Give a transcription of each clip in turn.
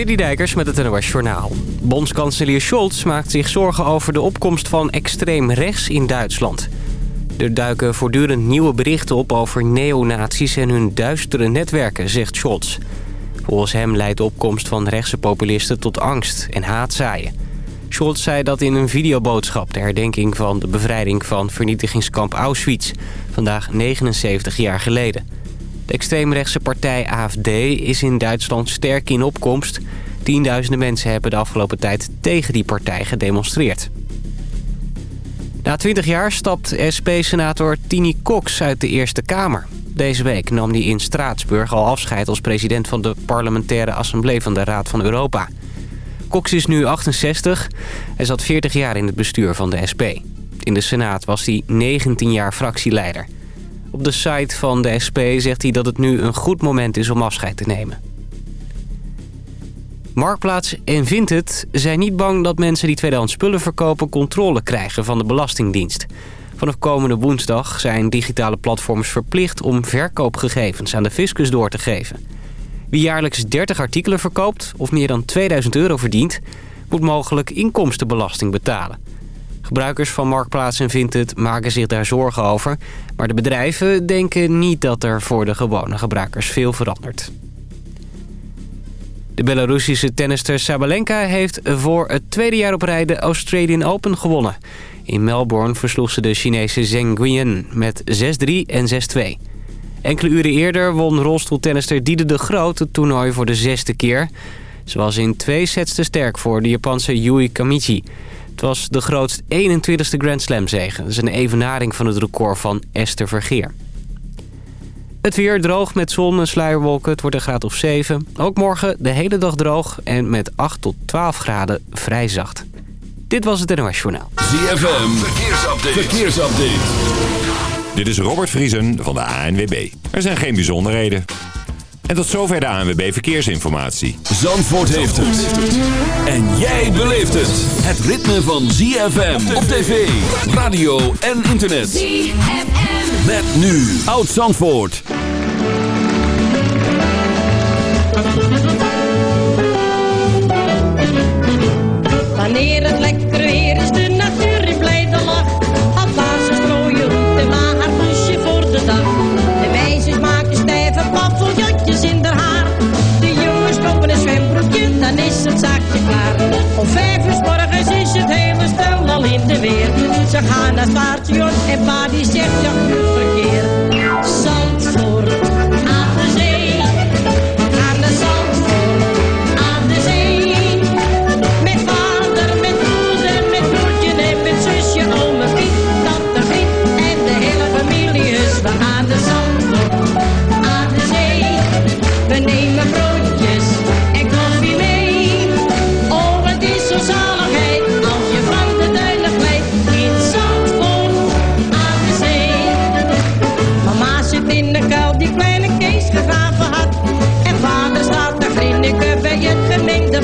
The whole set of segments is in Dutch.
Dijkers met het NOS Journaal. Bondskanselier Scholz maakt zich zorgen over de opkomst van extreem rechts in Duitsland. Er duiken voortdurend nieuwe berichten op over neonazies en hun duistere netwerken, zegt Scholz. Volgens hem leidt de opkomst van rechtse populisten tot angst en haatzaaien. Scholz zei dat in een videoboodschap de herdenking van de bevrijding van vernietigingskamp Auschwitz. Vandaag 79 jaar geleden. De extreemrechtse partij AFD is in Duitsland sterk in opkomst. Tienduizenden mensen hebben de afgelopen tijd tegen die partij gedemonstreerd. Na 20 jaar stapt SP-senator Tini Cox uit de Eerste Kamer. Deze week nam hij in Straatsburg al afscheid als president van de parlementaire assemblee van de Raad van Europa. Cox is nu 68. Hij zat 40 jaar in het bestuur van de SP. In de Senaat was hij 19 jaar fractieleider. Op de site van de SP zegt hij dat het nu een goed moment is om afscheid te nemen. Marktplaats en Vinted zijn niet bang dat mensen die tweedehands spullen verkopen... controle krijgen van de Belastingdienst. Vanaf komende woensdag zijn digitale platforms verplicht... om verkoopgegevens aan de fiscus door te geven. Wie jaarlijks 30 artikelen verkoopt of meer dan 2000 euro verdient... moet mogelijk inkomstenbelasting betalen. Gebruikers van Marktplaats en Vinted maken zich daar zorgen over... maar de bedrijven denken niet dat er voor de gewone gebruikers veel verandert. De Belarussische tennister Sabalenka heeft voor het tweede jaar op rij de Australian Open gewonnen. In Melbourne versloeg ze de Chinese Zheng Guiyan met 6-3 en 6-2. Enkele uren eerder won rolstoeltennister Diede de Groot het toernooi voor de zesde keer. Ze was in twee sets te sterk voor de Japanse Yui Kamichi. Het was de grootste 21ste Grand Slam zegen. Dat is een evenaring van het record van Esther Vergeer. Het weer droog met zon en sluierwolken. Het wordt een graad of 7. Ook morgen de hele dag droog en met 8 tot 12 graden vrij zacht. Dit was het NOS Journaal. ZFM, verkeersupdate. verkeersupdate. Dit is Robert Vriesen van de ANWB. Er zijn geen bijzonderheden. En tot zover de ANWB Verkeersinformatie. Zandvoort heeft het. En jij beleeft het. Het ritme van ZFM op tv, radio en internet. ZFM. Met nu Oud Zandvoort. Wanneer het lekker Ze gaan naar het en pa die zegt ja, verkeer.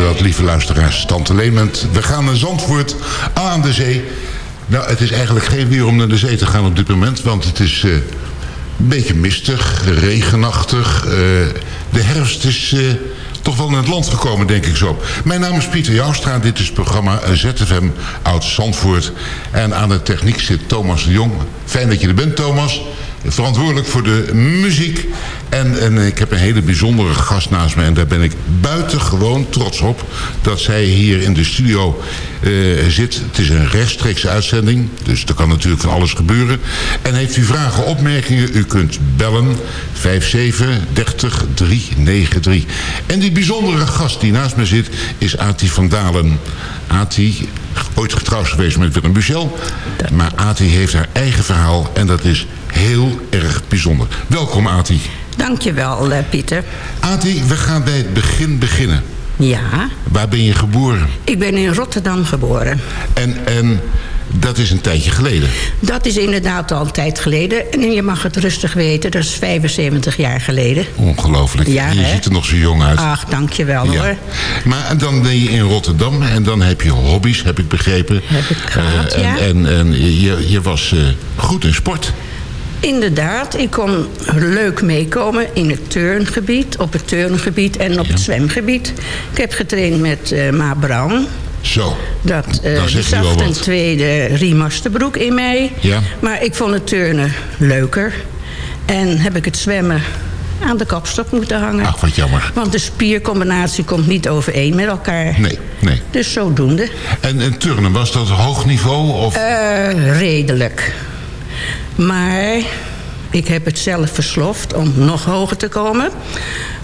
dat, lieve luisteraars, Tante Leen met We gaan naar Zandvoort aan de zee. Nou, het is eigenlijk geen weer om naar de zee te gaan op dit moment, want het is eh, een beetje mistig, regenachtig. eh, de herfst is eh, toch wel in het land gekomen, denk ik zo. Mijn naam is Pieter Joustra, dit is het programma ZFM Oud Zandvoort. En aan de techniek zit Thomas de Jong. Fijn dat je er bent, Thomas verantwoordelijk voor de muziek. En, ik heb een hele bijzondere gast naast me. En daar ben ik buitengewoon trots op. Dat zij hier in de studio eh, zit. Het is een rechtstreekse uitzending. Dus er kan natuurlijk van alles gebeuren. En heeft u vragen, opmerkingen? U kunt bellen. 57 30 393. En die bijzondere gast die naast me zit is Ati van Dalen. Ati, ooit getrouwd geweest met Willem Buchel. Maar Ati heeft haar eigen verhaal en dat is heel erg bijzonder. Welkom Ati. Dankjewel, uh, Pieter. Ati, we gaan bij het begin beginnen. Ja. Waar ben je geboren? Ik ben in Rotterdam geboren. En, en dat is een tijdje geleden? Dat is inderdaad al een tijd geleden. En je mag het rustig weten, dat is 75 jaar geleden. Ongelooflijk. Ja, je hè? ziet er nog zo jong uit. Ach, dankjewel Ja. hoor. Maar dan ben je in Rotterdam en dan heb je hobby's, heb ik begrepen. Heb ik gehad, Eh, en, ja. En, en je, je was eh, goed in sport. Inderdaad, ik kon leuk meekomen in het turngebied, op het turngebied en op Ja. het zwemgebied. Ik heb getraind met eh Ma Brown. Zo. Dat, eh Dan die zegt u wel zag een tweede Riemasterbroek in mij. Ja. Maar ik vond het turnen leuker. En heb ik het zwemmen aan de kapstok moeten hangen. Ach, wat jammer. Want de spiercombinatie komt niet overeen met elkaar. Nee, nee. Dus zodoende. En, en turnen, was dat hoog niveau? Of? Eh, redelijk. Maar ik heb het zelf versloft om nog hoger te komen.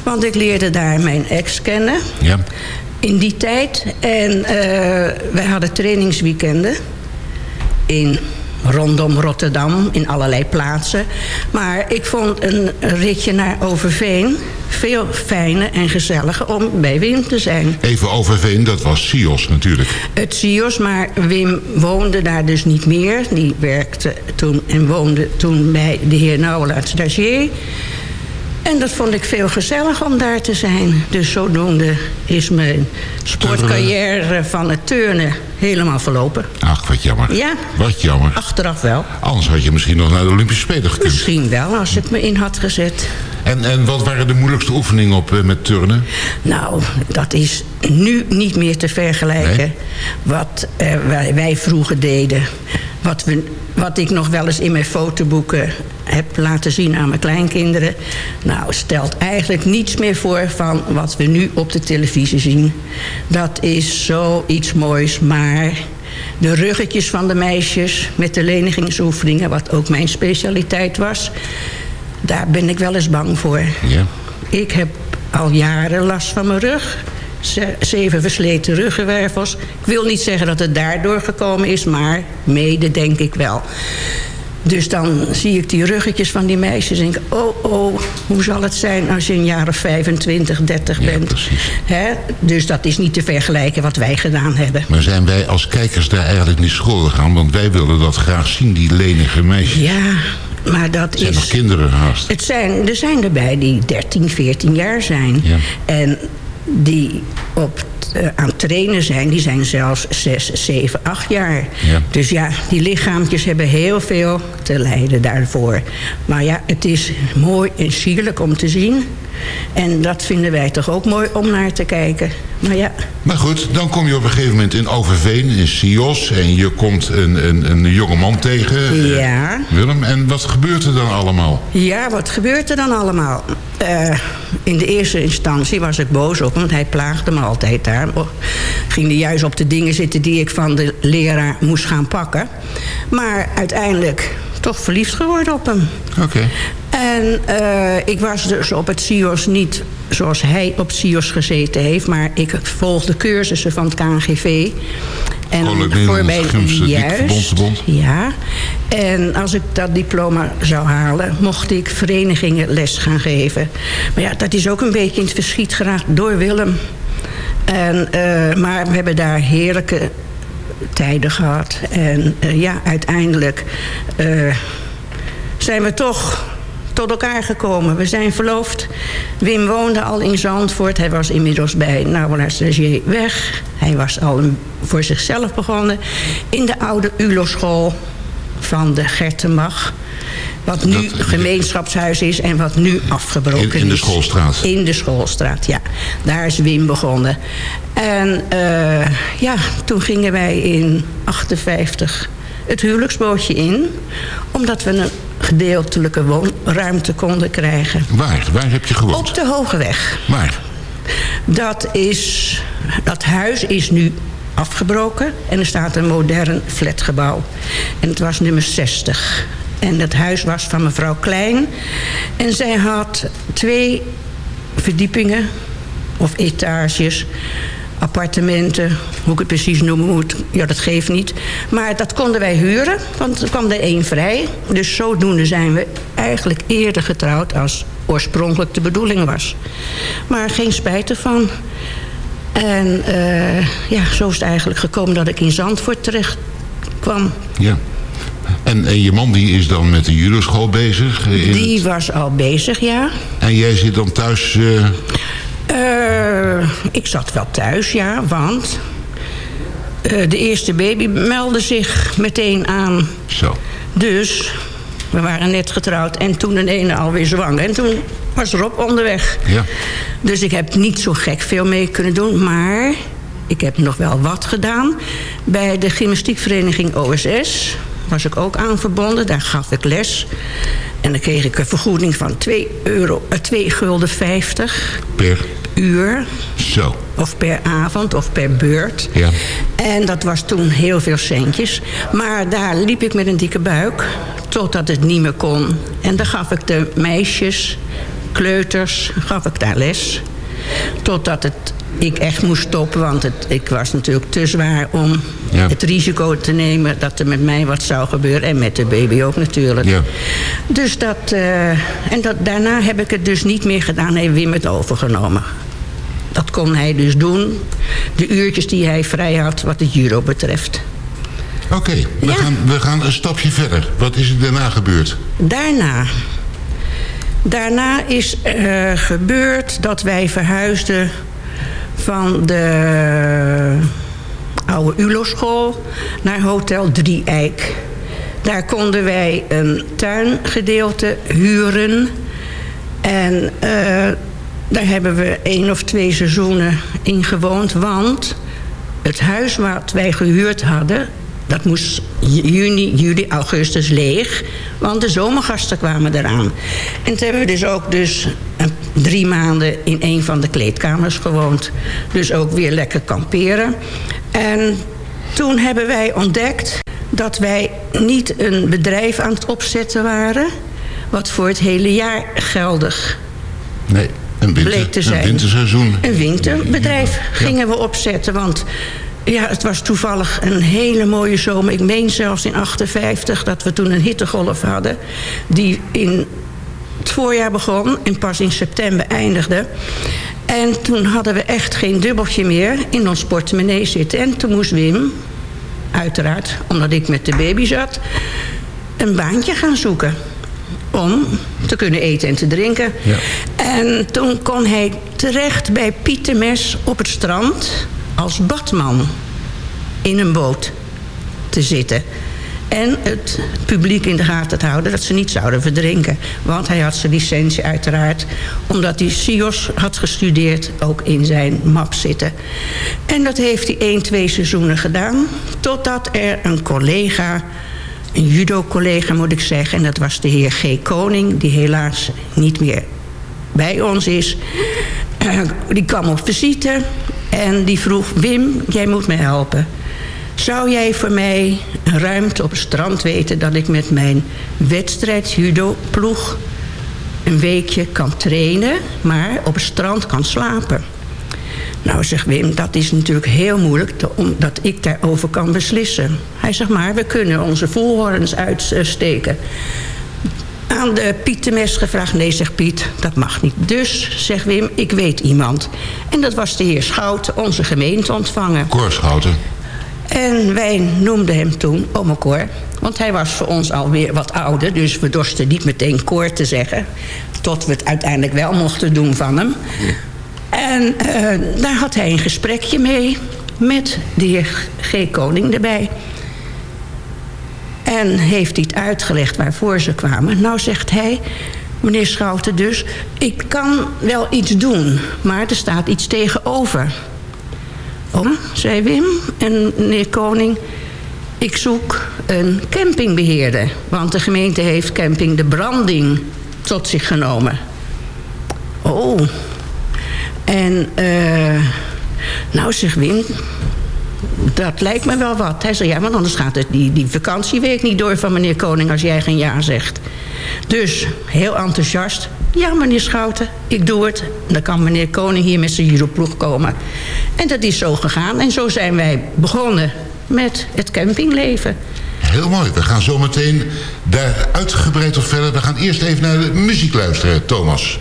Want ik leerde daar mijn ex kennen. ja. In die tijd. En eh, wij hadden trainingsweekenden. In rondom Rotterdam, in allerlei plaatsen. Maar ik vond een ritje naar Overveen veel fijner en gezelliger om bij Wim te zijn. Even overveen, dat was Sios natuurlijk. Het CIO's, maar Wim woonde daar dus niet meer. Die werkte toen en woonde toen bij de heer Nauwelaerts Dagier. En dat vond ik veel gezellig om daar te zijn. Dus zodoende is mijn sportcarrière van het turnen helemaal verlopen. Ach, wat jammer. Ja. Wat jammer. Achteraf wel. Anders had je misschien nog naar de Olympische Spelen gekund. Misschien wel, als het me in had gezet. En, en wat waren de moeilijkste oefeningen op, eh, met turnen? Nou, dat is nu niet meer te vergelijken. Nee? Wat eh, wij, wij vroeger deden. Wat, we, wat ik nog wel eens in mijn fotoboeken heb laten zien aan mijn kleinkinderen. Nou, stelt eigenlijk niets meer voor van wat we nu op de televisie zien. Dat is zoiets moois, maar... De ruggetjes van de meisjes met de lenigingsoefeningen... wat ook mijn specialiteit was... daar ben ik wel eens bang voor. Ja. Ik heb al jaren last van mijn rug. Ze- Zeven versleten ruggenwervels. Ik wil niet zeggen dat het daardoor gekomen is, maar mede denk ik wel. Dus dan zie ik die ruggetjes van die meisjes en denk ik... oh, oh, hoe zal het zijn als je een jaar of 25, 30 Ja, bent. precies. Hè? Dus dat is niet te vergelijken wat wij gedaan hebben. Maar zijn wij als kijkers daar eigenlijk niet schuldig aan? Want wij willen dat graag zien, die lenige meisjes. Ja, maar dat Het zijn is... nog kinderen haast. Het zijn, er zijn erbij die 13, 14 jaar zijn. Ja. En die op, eh, aan het trainen zijn, die zijn zelfs 6, 7, 8 jaar. Ja. Dus ja, die lichaampjes hebben heel veel te lijden daarvoor. Maar ja, het is mooi en sierlijk om te zien. En dat vinden wij toch ook mooi om naar te kijken. Maar ja, Maar goed, dan kom je op een gegeven moment in Overveen, in Sios... en je komt een, een, een jonge man tegen, eh, Ja. Willem. En wat gebeurt er dan allemaal? Ja, wat gebeurt er dan allemaal? Eh, in de eerste instantie was ik boos op hem, want hij plaagde me altijd daar. Oh, Ging hij juist op de dingen zitten die ik van de leraar moest gaan pakken. Maar uiteindelijk toch verliefd geworden op hem. Oké. En eh, ik was dus op het CIO's niet zoals hij op CIO's gezeten heeft... maar ik volgde cursussen van het KNGV. En Nederlands Gymnastiek Verbondsverbond. ja. En als ik dat diploma zou halen, mocht ik verenigingen les gaan geven. Maar ja, dat is ook een beetje in het verschiet geraakt door Willem. En, eh, maar we hebben daar heerlijke tijden gehad. En eh, ja, uiteindelijk zijn we toch tot elkaar gekomen. We zijn verloofd. Wim woonde al in Zandvoort. Hij was inmiddels bij Nauwelaar Stagier weg. Hij was al voor zichzelf begonnen. In de oude ULO-school van de Gertenbach. Wat nu Dat- gemeenschapshuis is en wat nu afgebroken In- in de is. schoolstraat. In de schoolstraat, ja. Daar is Wim begonnen. En eh, ja, toen gingen wij in 58 het huwelijksbootje in. Omdat we een gedeeltelijke woonruimte konden krijgen. Waar? Waar heb je gewoond? Op de Hogeweg. Waar? Dat, is, dat huis is nu afgebroken en er staat een modern flatgebouw. En het was nummer 60. En dat huis was van mevrouw Klein. En zij had twee verdiepingen of etages appartementen, hoe ik het precies noemen moet, ja, dat geeft niet. Maar dat konden wij huren, want er kwam er één vrij. Dus zodoende zijn we eigenlijk eerder getrouwd als oorspronkelijk de bedoeling was. Maar geen spijt ervan. En uh, ja, zo is het eigenlijk gekomen dat ik in Zandvoort terecht kwam. Ja. En, en je man die is dan met de judoschool bezig? Die was al bezig, ja. En jij zit dan thuis... Uh... Uh, ik zat wel thuis, ja, want... de eerste baby meldde zich meteen aan. Zo. Dus we waren net getrouwd en toen een ene alweer zwanger. En toen was Rob onderweg. Ja. Dus ik heb niet zo gek veel mee kunnen doen. Maar ik heb nog wel wat gedaan. Bij de gymnastiekvereniging OSS was ik ook aan verbonden. Daar gaf ik les. En dan kreeg ik een vergoeding van 2, euro, 2 eh, gulden 50 per uur. Zo. Of per avond of per beurt. Ja. En dat was toen heel veel centjes. Maar daar liep ik met een dikke buik. Totdat het niet meer kon. En dan gaf ik de meisjes, kleuters, gaf ik daar les. Totdat het, ik echt moest stoppen. Want het, ik was natuurlijk te zwaar om Ja. het risico te nemen... dat er met mij wat zou gebeuren. En met de baby ook natuurlijk. Ja. Dus dat... eh, en dat, daarna heb ik het dus niet meer gedaan. Heeft Wim het overgenomen. Dat kon hij dus doen. De uurtjes die hij vrij had wat het judo betreft. Oké, we, Ja. gaan, we gaan een stapje verder. Wat is er daarna gebeurd? Daarna. Daarna is eh, gebeurd dat wij verhuisden van de oude ULO-school naar Hotel Drieijk. Daar konden wij een tuingedeelte huren. En eh, daar hebben we één of twee seizoenen in gewoond. Want het huis wat wij gehuurd hadden... dat moest juni, juli, augustus leeg. Want de zomergasten kwamen eraan. En toen hebben we dus ook dus drie maanden in een van de kleedkamers gewoond. Dus ook weer lekker kamperen. En toen hebben wij ontdekt dat wij niet een bedrijf aan het opzetten waren... wat voor het hele jaar geldig Nee, een, winter, bleek te zijn. een winterseizoen. Een winterbedrijf gingen we opzetten. Want ja, het was toevallig een hele mooie zomer. Ik meen zelfs in 58 dat we toen een hittegolf hadden... die in het voorjaar begon en pas in september eindigde. En toen hadden we echt geen dubbeltje meer in ons portemonnee zitten. En toen moest Wim, uiteraard, omdat ik met de baby zat... een baantje gaan zoeken om te kunnen eten en te drinken. Ja. En toen kon hij terecht bij Pietermes op het strand... als badman in een boot te zitten. En het publiek in de gaten te houden dat ze niet zouden verdrinken. Want hij had zijn licentie uiteraard... omdat hij SIOS had gestudeerd, ook in zijn map zitten. En dat heeft hij één, twee seizoenen gedaan... totdat er een collega een judo-collega moet ik zeggen... en dat was de heer G. Koning, die helaas niet meer bij ons is. Die kwam op visite en die vroeg... Wim, jij moet me helpen. Zou jij voor mij ruimte op het strand weten... dat ik met mijn wedstrijd judo-ploeg een weekje kan trainen... maar op het strand kan slapen? Nou, zegt Wim, dat is natuurlijk heel moeilijk... omdat ik daarover kan beslissen. Hij zegt, maar we kunnen onze voelhorens uitsteken. Aan de Piet de Mes gevraagd. Nee, zegt Piet, dat mag niet. Dus, zegt Wim, ik weet iemand. En dat was de heer Schouten, onze gemeente ontvangen. Korschouten. En wij noemden hem toen Cor. Want hij was voor ons alweer wat ouder. Dus we dorsten niet meteen Cor te zeggen. Tot we het uiteindelijk wel mochten doen van hem. En eh, daar had hij een gesprekje mee. Met de heer G. Koning erbij. En heeft hij het uitgelegd waarvoor ze kwamen. Nou zegt hij, meneer Schouten dus... ik kan wel iets doen, maar er staat iets tegenover. Oh, zei Wim en meneer Koning... ik zoek een campingbeheerder. Want de gemeente heeft camping De Branding tot zich genomen. Oh. En, eh nou zegt Wim... Dat lijkt me wel wat. Hij zei, ja, want anders gaat die, die vakantieweek niet door van meneer Koning als jij geen ja zegt. Dus, heel enthousiast, Ja, meneer Schouten, ik doe het. Dan kan meneer Koning hier met zijn juroploeg komen. En dat is zo gegaan. En zo zijn wij begonnen met het campingleven. Heel mooi. We gaan zo meteen daar uitgebreid op verder. We gaan eerst even naar de muziek luisteren, Thomas.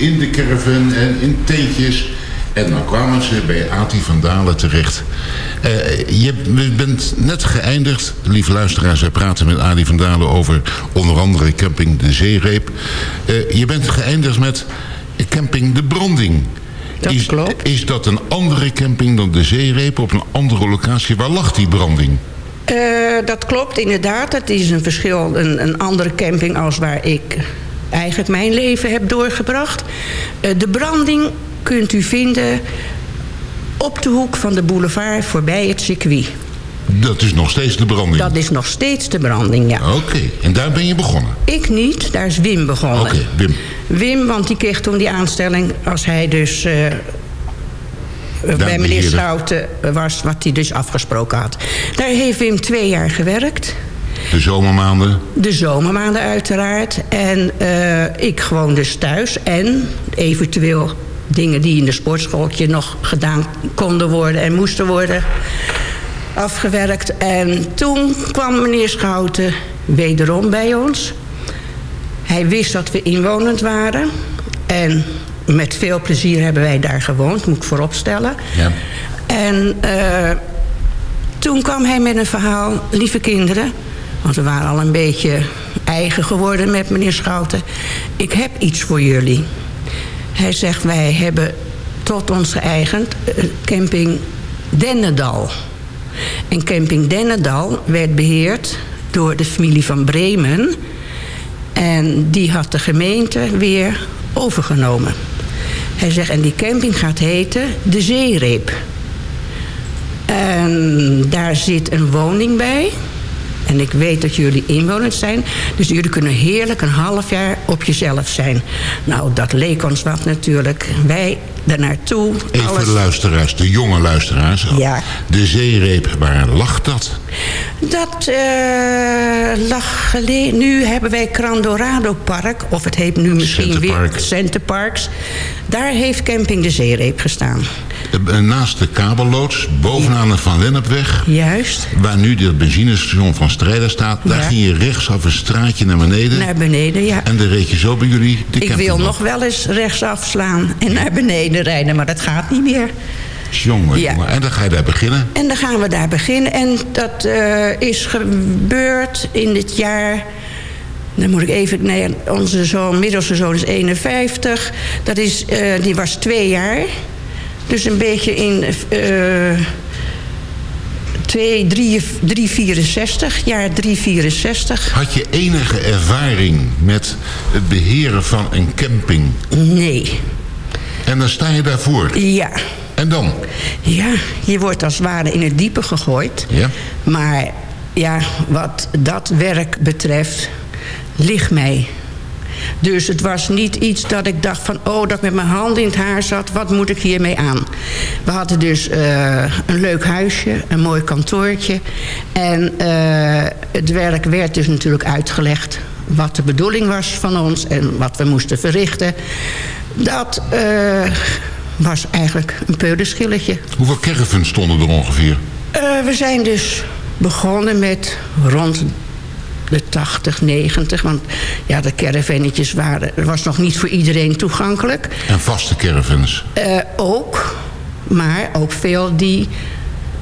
In de caravan en in tentjes. En dan kwamen ze bij Ati van Dalen terecht. Uh, je bent net geëindigd, lieve luisteraars. Wij praten met Adi van Dalen over onder andere camping De Zeereep. Uh, je bent geëindigd met camping De Branding. Dat is, klopt. Is dat een andere camping dan De Zeereep op een andere locatie? Waar lag die branding? Uh, dat klopt inderdaad. Het is een verschil, een, een andere camping als waar ik eigenlijk mijn leven heb doorgebracht. Uh, de branding kunt u vinden op de hoek van de boulevard voorbij het circuit. Dat is nog steeds de branding? Dat is nog steeds de branding, ja. Oké, okay. en daar ben je begonnen? Ik niet, daar is Wim begonnen. Oké, okay, Wim. Wim, want die kreeg toen die aanstelling als hij dus... Uh, bij meneer Schouten was, wat hij dus afgesproken had. Daar heeft Wim twee jaar gewerkt. De zomermaanden? De zomermaanden uiteraard. En uh, ik gewoon dus thuis. En eventueel dingen die in de sportschooltje nog gedaan konden worden en moesten worden afgewerkt. En toen kwam meneer Schouten wederom bij ons. Hij wist dat we inwonend waren. En met veel plezier hebben wij daar gewoond, moet ik vooropstellen. Ja. En uh, toen kwam hij met een verhaal, lieve kinderen... Want we waren al een beetje eigen geworden met meneer Schouten. Ik heb iets voor jullie. Hij zegt, wij hebben tot ons geëigend camping Dennendal. En camping Dennendal werd beheerd door de familie van Bremen. En die had de gemeente weer overgenomen. Hij zegt, en die camping gaat heten De Zeereep. En daar zit een woning bij. En ik weet dat jullie inwoners zijn. Dus jullie kunnen heerlijk een half jaar op jezelf zijn. Nou, dat leek ons wat natuurlijk. Wij daar naartoe. Even voor de luisteraars, de jonge luisteraars. Ja. De zeereep, waar lag dat? Dat uh, lag geleden. Nu hebben wij Crandorado Park. Of het heet nu misschien Centerpark. weer Centerparks. Daar heeft Camping de Zeereep gestaan. Eh, Naast de kabelloods, bovenaan de Van Lennepweg... Juist. waar nu het benzinestation van Strijder staat... daar Ja. ging je rechtsaf een straatje naar beneden... Naar beneden, ja. en dan reed je zo bij jullie de Ik wil nog wel eens rechtsaf slaan en naar beneden rijden, maar dat gaat niet meer. Jongen, Ja. jongen. En dan ga je daar beginnen. En dan gaan we daar beginnen. En dat eh, is gebeurd in dit jaar... Dan moet ik even... Nee, onze zoon, middelste zoon is 51. Dat is, eh, die was twee jaar. Dus een beetje in... eh 2, 3, 364, jaar 364. Had je enige ervaring met het beheren van een camping? Nee. En dan sta je daarvoor. Ja. En dan? Ja, je wordt als het ware in het diepe gegooid. Ja. Maar ja, wat dat werk betreft, ligt mij. Dus het was niet iets dat ik dacht van... oh, dat ik met mijn hand in het haar zat, wat moet ik hiermee aan? We hadden dus eh, een leuk huisje, een mooi kantoortje. En eh, het werk werd dus natuurlijk uitgelegd... wat de bedoeling was van ons en wat we moesten verrichten. Dat eh, was eigenlijk een peulenschilletje. Hoeveel caravans stonden er ongeveer? We zijn dus begonnen met rond de 80, 90. Want ja, de caravannetjes waren, was nog niet voor iedereen toegankelijk. En vaste caravans. Eh, ook, maar ook veel die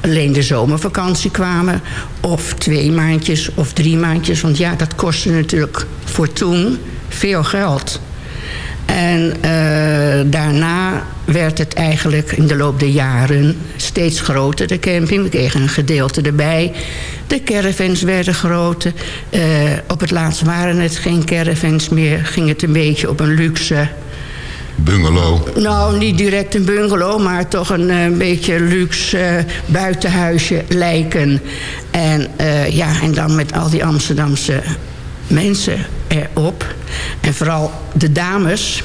alleen de zomervakantie kwamen. Of twee maandjes of drie maandjes. Want ja, dat kostte natuurlijk voor toen veel geld. En eh, daarna werd het eigenlijk in de loop der jaren steeds groter, de camping. We kregen een gedeelte erbij. De caravans werden groter. Eh, op het laatst waren het geen caravans meer. Ging het een beetje op een luxe... Bungalow. Nou, niet direct een bungalow, maar toch een eh, beetje luxe buitenhuisje lijken. En ja, en dan met al die Amsterdamse mensen erop. En vooral de dames.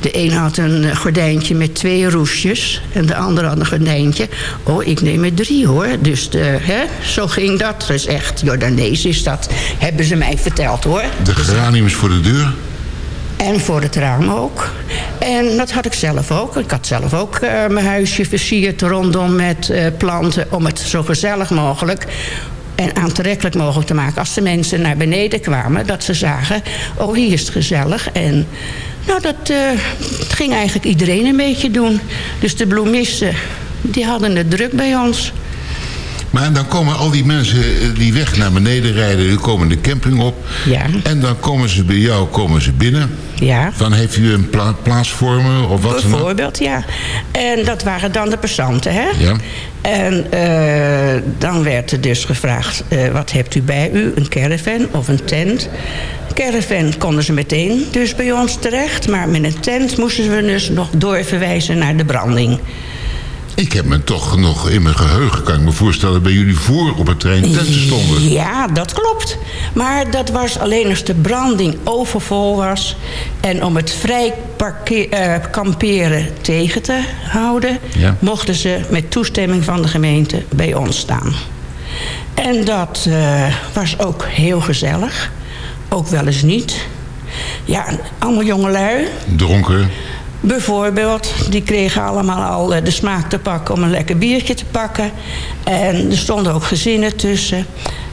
De een had een eh, gordijntje met twee roesjes. En de andere had een gordijntje. Oh, ik neem er drie hoor. Dus de, hè, zo ging dat. Dat is echt Jordanees is dat. Hebben ze mij verteld hoor. De geraniums voor de deur. En voor het raam ook. En dat had ik zelf ook. Ik had zelf ook eh, mijn huisje versierd rondom met eh, planten... om het zo gezellig mogelijk en aantrekkelijk mogelijk te maken. Als de mensen naar beneden kwamen, dat ze zagen... oh, hier is het gezellig. En nou, dat het ging eigenlijk iedereen een beetje doen. Dus de bloemisten, die hadden het druk bij ons. Maar dan komen al die mensen eh, die weg naar beneden rijden... die komen de camping op. Ja. En dan komen ze bij jou komen ze binnen. Ja. Van heeft u een pla plaats voor me of wat dan ook? Bijvoorbeeld, ja. En dat waren dan de passanten, hè? Ja. En eh, dan werd er dus gevraagd, eh, wat hebt u bij u? Een caravan of een tent? Caravan konden ze meteen dus bij ons terecht. Maar met een tent moesten we dus nog doorverwijzen naar de branding. Ik heb me toch nog in mijn geheugen, kan ik me voorstellen... bij jullie voor op het trein tenten stonden. Ja, dat klopt. Maar dat was alleen als de branding overvol was. En om het vrij parkeer, eh, kamperen tegen te houden... Ja. mochten ze met toestemming van de gemeente bij ons staan. En dat eh, was ook heel gezellig. Ook wel eens niet. Ja, allemaal jongelui. Dronken. Bijvoorbeeld, die kregen allemaal al eh, de smaak te pakken om een lekker biertje te pakken. En er stonden ook gezinnen tussen.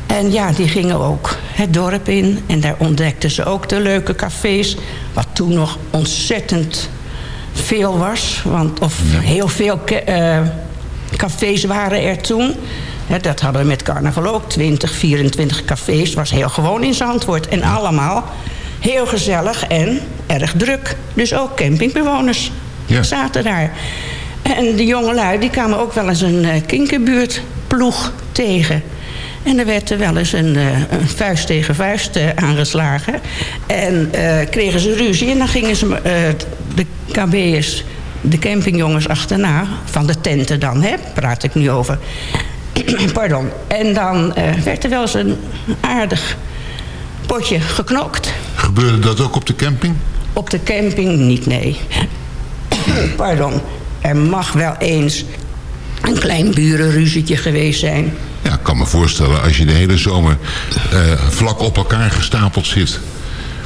En ja, die gingen ook het dorp in. En daar ontdekten ze ook de leuke cafés. Wat toen nog ontzettend veel was. Want, of heel veel eh, cafés waren er toen. Dat hadden we met carnaval ook. 20, 24 cafés. was heel gewoon in Zandvoort. En allemaal heel gezellig en erg druk. Dus ook campingbewoners Ja. zaten daar. En de jongelui die kwamen ook wel eens een uh, kinkerbuurtploeg tegen. En er werd er wel eens een, uh, een vuist tegen vuist uh, aangeslagen. En kregen ze ruzie en dan gingen ze de KB'ers, de campingjongens achterna... van de tenten dan, hè, praat ik nu over. Pardon. En dan werd er wel eens een aardig potje geknokt. Gebeurde dat ook op de camping? Op de camping niet, nee. Pardon. Er mag wel eens een klein burenruzietje geweest zijn. Ja, ik kan me voorstellen als je de hele zomer uh, vlak op elkaar gestapeld zit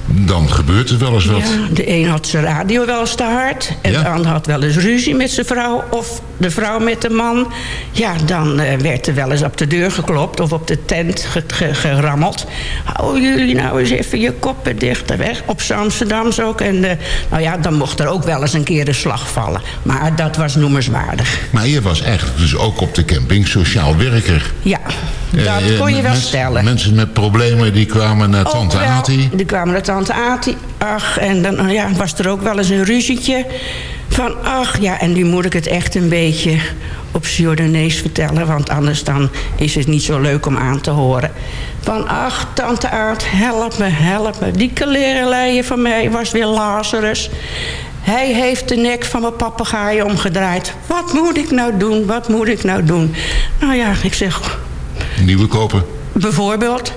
dan gebeurt er wel eens wat. Ja, de een had zijn radio wel eens te hard. En de ander had wel eens ruzie met zijn vrouw. Of de vrouw met de man. Ja, dan uh, werd er wel eens op de deur geklopt. Of op de tent gerammeld. Hou jullie nou eens even je koppen dichter weg. Op Amsterdams ook. En uh, nou ja, dan mocht er ook wel eens een keer de slag vallen. Maar dat was noemenswaardig. Maar je was eigenlijk dus ook op de camping sociaal werker. Ja, dat uh, kon je wel stellen. Mensen met problemen die kwamen naar Tante Ati. Die kwamen naar Tante Ati. Ach, en dan nou ja, was er ook wel eens een ruzietje. Van ach, ja, en nu moet ik het echt een beetje op Jordanees vertellen. Want anders dan is het niet zo leuk om aan te horen. Van ach, tante Aard, help me, help me. Die kalerenleier van mij was weer Lazarus. Hij heeft de nek van mijn papegaai omgedraaid. Wat moet ik nou doen? Wat moet ik nou doen? Nou ja, ik zeg... Nieuwe kopen. Bijvoorbeeld.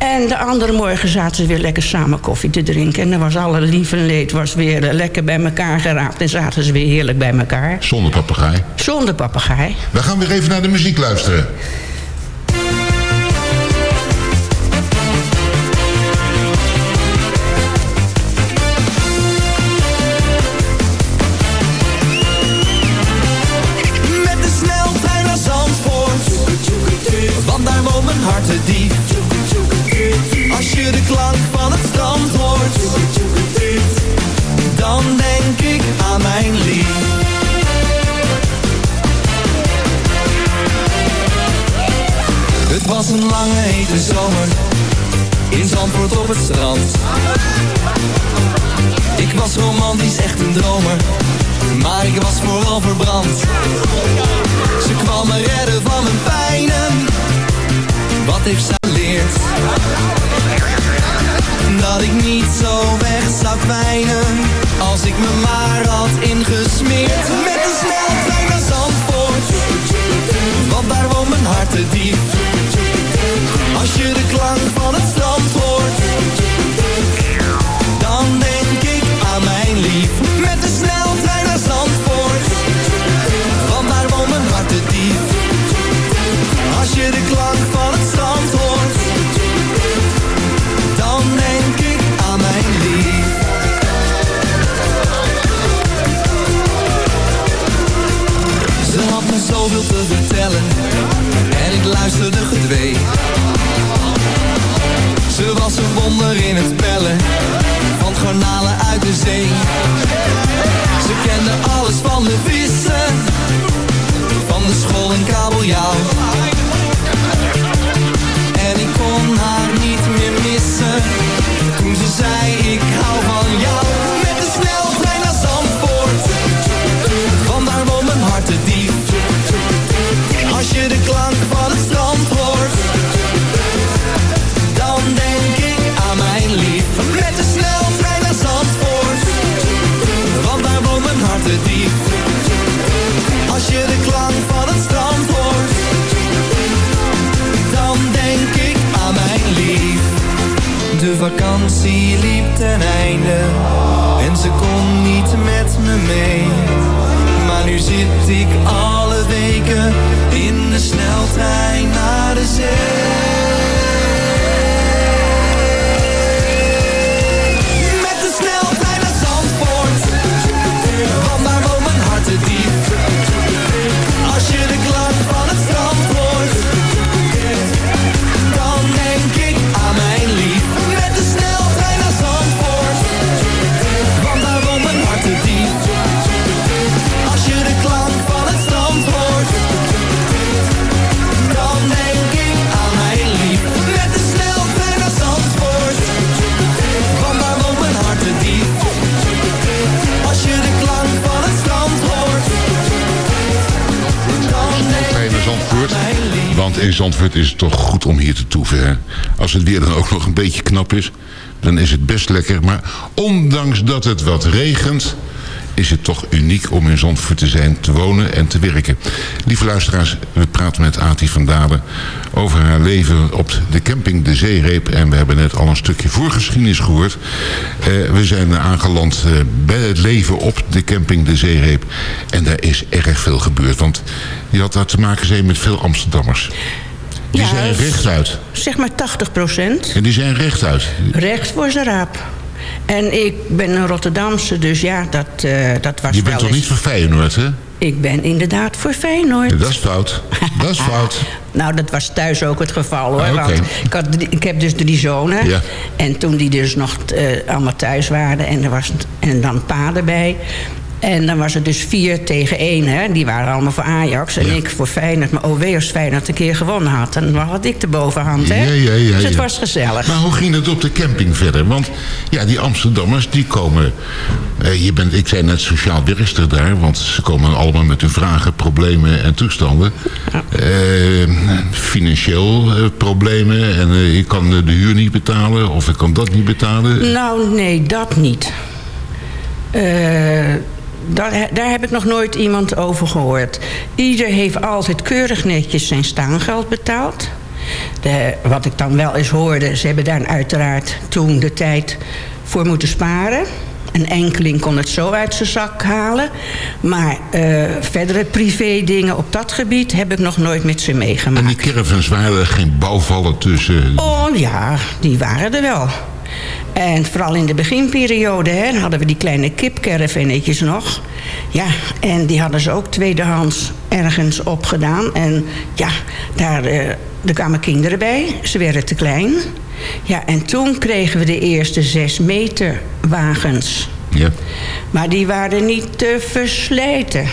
En de andere morgen zaten ze weer lekker samen koffie te drinken. En dan was alle lief en leed was weer eh, lekker bij elkaar geraapt. En zaten ze weer heerlijk bij elkaar. Zonder papegaai. Zonder papegaai. We gaan weer even naar de muziek luisteren. Op het strand. Ik was romantisch echt een dromer Maar ik was vooral verbrand. Ze kwam me redden van mijn pijnen Wat heeft zij geleerd? dat ik niet zo weg zou kwijnen Als ik me maar had ingesmeerd. Met een sneltrein naar Zandvoort Want daar woont mijn hart te diep. Als je de klank van het strand wonder in het bellen Van garnalen uit de zee. Ze kende alles van de vissen Van de school en kabeljauw vakantie liep ten einde Want in Zandvoort is het toch goed om hier te toeven. Als het weer dan ook nog een beetje knap is, dan is het best lekker. Maar ondanks dat het wat regent, is het toch uniek om in Zandvoort te zijn, te wonen en te werken. Lieve luisteraars, we praten met Ati van Dalen over haar leven op de camping De Zeereep. En we hebben net al een stukje voorgeschiedenis gehoord. Eh, we zijn aangeland eh, bij het leven op de camping De Zeereep. En daar is erg veel gebeurd, want je had daar te maken zijn met veel Amsterdammers. Die Ja, zijn rechtuit. Zeg maar 80 procent. En die zijn rechtuit. Recht voor zijn raap. En ik ben een Rotterdamse, dus ja, dat, eh, dat was Je wel bent toch eens- niet van Feyenoord, hè? Ik ben inderdaad voor Feyenoord. Ja, dat is fout. Dat is fout. Nou, dat was thuis ook het geval hoor. Ah. Want ik, had, ik heb dus drie zonen. Ja. En toen die dus nog eh, allemaal thuis waren. En, er was, en dan pa erbij. En dan was het dus vier tegen één. Hè. Die waren allemaal voor Ajax. En Ja. ik voor Feyenoord. Maar OW als Feyenoord een keer gewonnen had. Dan had ik de bovenhand. Hè. Ja, ja, ja, dus het was gezellig. Maar hoe ging het op de camping verder? Want ja, die Amsterdammers, die komen... eh, je bent, ik zei net sociaal werkster daar, want ze komen allemaal met hun vragen, problemen en toestanden. Eh, financieel eh, problemen en ik kan de huur niet betalen of ik kan dat niet betalen. Nou, nee, dat niet. Eh, daar, daar heb ik nog nooit iemand over gehoord. Ieder heeft altijd keurig netjes zijn staangeld betaald. De, wat ik dan wel eens hoorde, ze hebben daar uiteraard toen de tijd voor moeten sparen. Een enkeling kon het zo uit zijn zak halen. Maar eh, verdere privé dingen op dat gebied heb ik nog nooit met ze En meegemaakt. die caravans waren er geen bouwvallen tussen. Oh ja, die waren er wel. En vooral in de beginperiode hè, hadden we die kleine kipcaravannetjes nog. Ja, en die hadden ze ook tweedehands ergens opgedaan. En ja, daar, eh, er kwamen kinderen bij. Ze werden te klein. Ja, en toen kregen we de eerste zes meter wagens. Ja. Maar die waren niet te verslijten.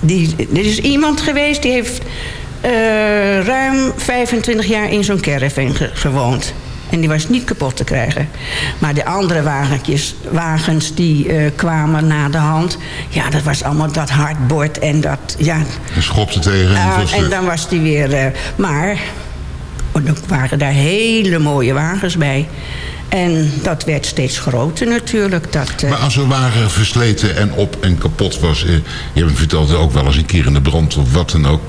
Die, er is iemand geweest die heeft eh, ruim 25 jaar in zo'n caravan ge- gewoond. En die was niet kapot te krijgen. Maar de andere wagentjes, wagens die eh, kwamen na de hand... ja, dat was allemaal dat hardbord en dat... Ja, En schopte tegen Ah, was en terug. dan was die weer... eh, maar er waren daar hele mooie wagens bij. En dat werd steeds groter natuurlijk. Dat, eh, Maar als een wagen versleten en op en kapot was... Je hebt me verteld ook wel eens een keer in de brand of wat dan ook.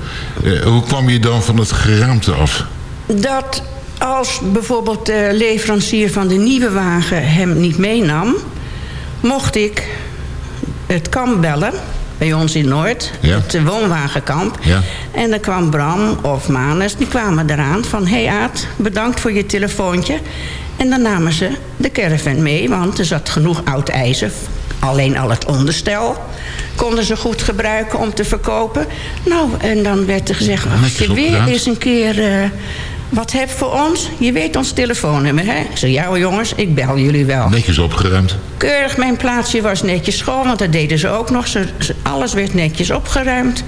Hoe kwam je dan van het geraamte af? dat als bijvoorbeeld de leverancier van de nieuwe wagen hem niet meenam... mocht ik het kamp bellen, bij ons in Noord, Ja. het woonwagenkamp. Ja. En dan kwam Bram of Manus, die kwamen eraan van... hé hey Aad, bedankt voor je telefoontje. En dan namen ze de caravan mee, want er zat genoeg oud ijzer... alleen al het onderstel konden ze goed gebruiken om te verkopen. Nou, en dan werd er gezegd... als je weer eens een keer eh, wat hebt voor ons... je weet ons telefoonnummer, hè? Ik zei, ja jongens, ik bel jullie wel. Netjes opgeruimd. Keurig, mijn plaatsje was netjes schoon, want dat deden ze ook nog. Ze, alles werd netjes opgeruimd.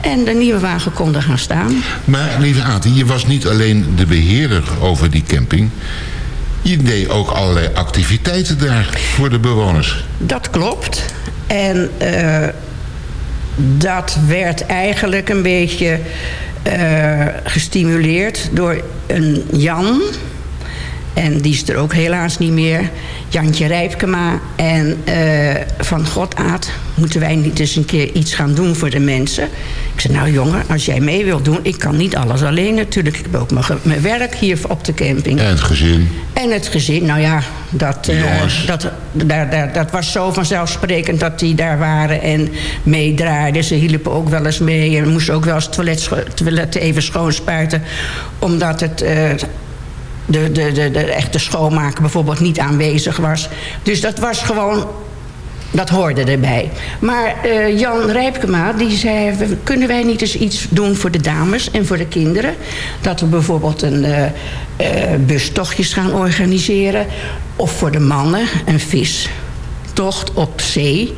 En de nieuwe wagen kon er gaan staan. Maar lieve Ati, je was niet alleen de beheerder over die camping. Je deed ook allerlei activiteiten daar voor de bewoners. Dat klopt. En eh, dat werd eigenlijk een beetje eh, gestimuleerd door een Jan. En die is er ook helaas niet meer. Jantje Rijpkema. En eh, van Godaard moeten wij niet eens een keer iets gaan doen voor de mensen. Ik zei, nou jongen, als jij mee wilt doen... ik kan niet alles alleen natuurlijk. Ik heb ook mijn, werk hier op de camping. En het gezin. En het gezin, nou ja, dat, Jongens. dat, daar, daar, dat was zo vanzelfsprekend dat die daar waren en meedraaiden. Ze hielpen ook wel eens mee en moesten ook wel eens toilet, toilet even schoonspuiten. Omdat het, eh, de, de, de, de echte schoonmaker bijvoorbeeld niet aanwezig was. Dus dat was gewoon dat hoorde erbij. Maar eh, Jan Rijpkema die zei... kunnen wij niet eens iets doen voor de dames en voor de kinderen? Dat we bijvoorbeeld een eh eh, bustochtjes gaan organiseren. Of voor de mannen een vistocht op zee.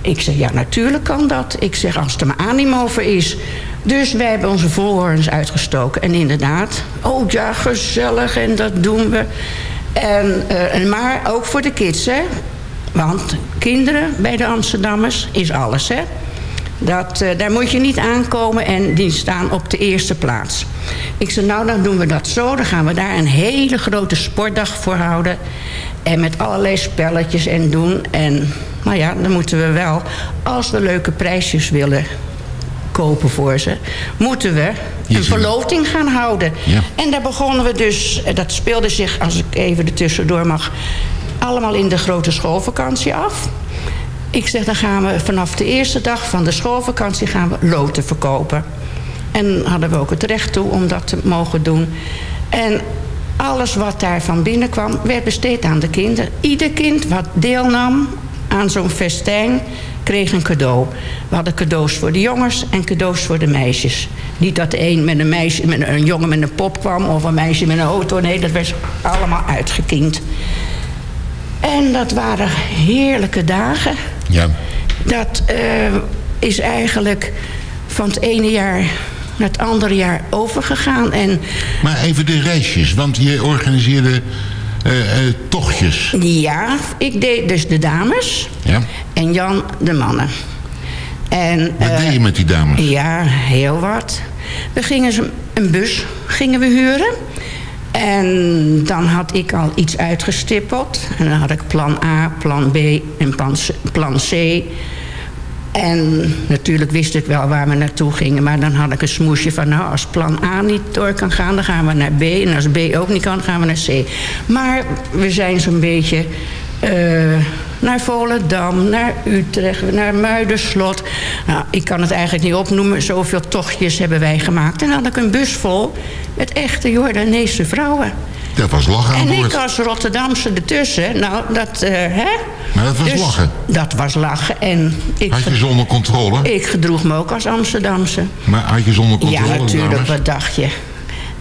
Ik zeg, ja, natuurlijk kan dat. Ik zeg, als er maar animo voor is. Dus wij hebben onze voorhorens uitgestoken. En inderdaad, oh ja, gezellig en dat doen we. En maar ook voor de kids, hè. Want kinderen bij de Amsterdammers is alles, hè. Dat, eh, daar moet je niet aankomen en die staan op de eerste plaats. Ik zei, nou dan doen we dat zo. Dan gaan we daar een hele grote sportdag voor houden. En met allerlei spelletjes en doen. En nou ja, dan moeten we wel, als we leuke prijsjes willen kopen voor ze... moeten we een verloting gaan houden. Ja. En daar begonnen we dus... Dat speelde zich, als ik even er tussendoor mag... allemaal in de grote schoolvakantie af. Ik zeg, dan gaan we vanaf de eerste dag van de schoolvakantie... gaan we loten verkopen. En hadden we ook het recht toe om dat te mogen doen. En alles wat daarvan binnenkwam, werd besteed aan de kinderen. Ieder kind wat deelnam aan zo'n festijn kreeg een cadeau. We hadden cadeaus voor de jongens en cadeaus voor de meisjes. Niet dat een met een, meisje, met een jongen met een pop kwam... of een meisje met een auto. Nee, dat werd allemaal uitgekiend. En dat waren heerlijke dagen. Ja. Dat eh, is eigenlijk van het ene jaar naar het andere jaar overgegaan. En Maar even de reisjes, want je organiseerde eh, eh, tochtjes. ja, ik deed dus de dames Ja. en Jan de mannen. En, Wat deed je met die dames? Ja, heel wat. We gingen ze een bus gingen we huren. En dan had ik al iets uitgestippeld. En dan had ik plan A, plan B en plan C. En natuurlijk wist ik wel waar we naartoe gingen. Maar dan had ik een smoesje van... nou, als plan A niet door kan gaan, dan gaan we naar B. En als B ook niet kan, gaan we naar C. Maar we zijn zo'n beetje... eh, naar Volendam, naar Utrecht, naar Muiderslot. Nou, ik kan het eigenlijk niet opnoemen. Zoveel tochtjes hebben wij gemaakt. En dan had ik een bus vol met echte Jordaanese vrouwen. Dat was lachen aan En boord. ik als Rotterdamse ertussen, nou, dat, eh, hè? Maar dat was Dus lachen. Dat was lachen. En ik, Had je zonder controle? ik gedroeg me ook als Amsterdamse. Maar had je zonder controle? Ja, natuurlijk, dames? wat dacht je?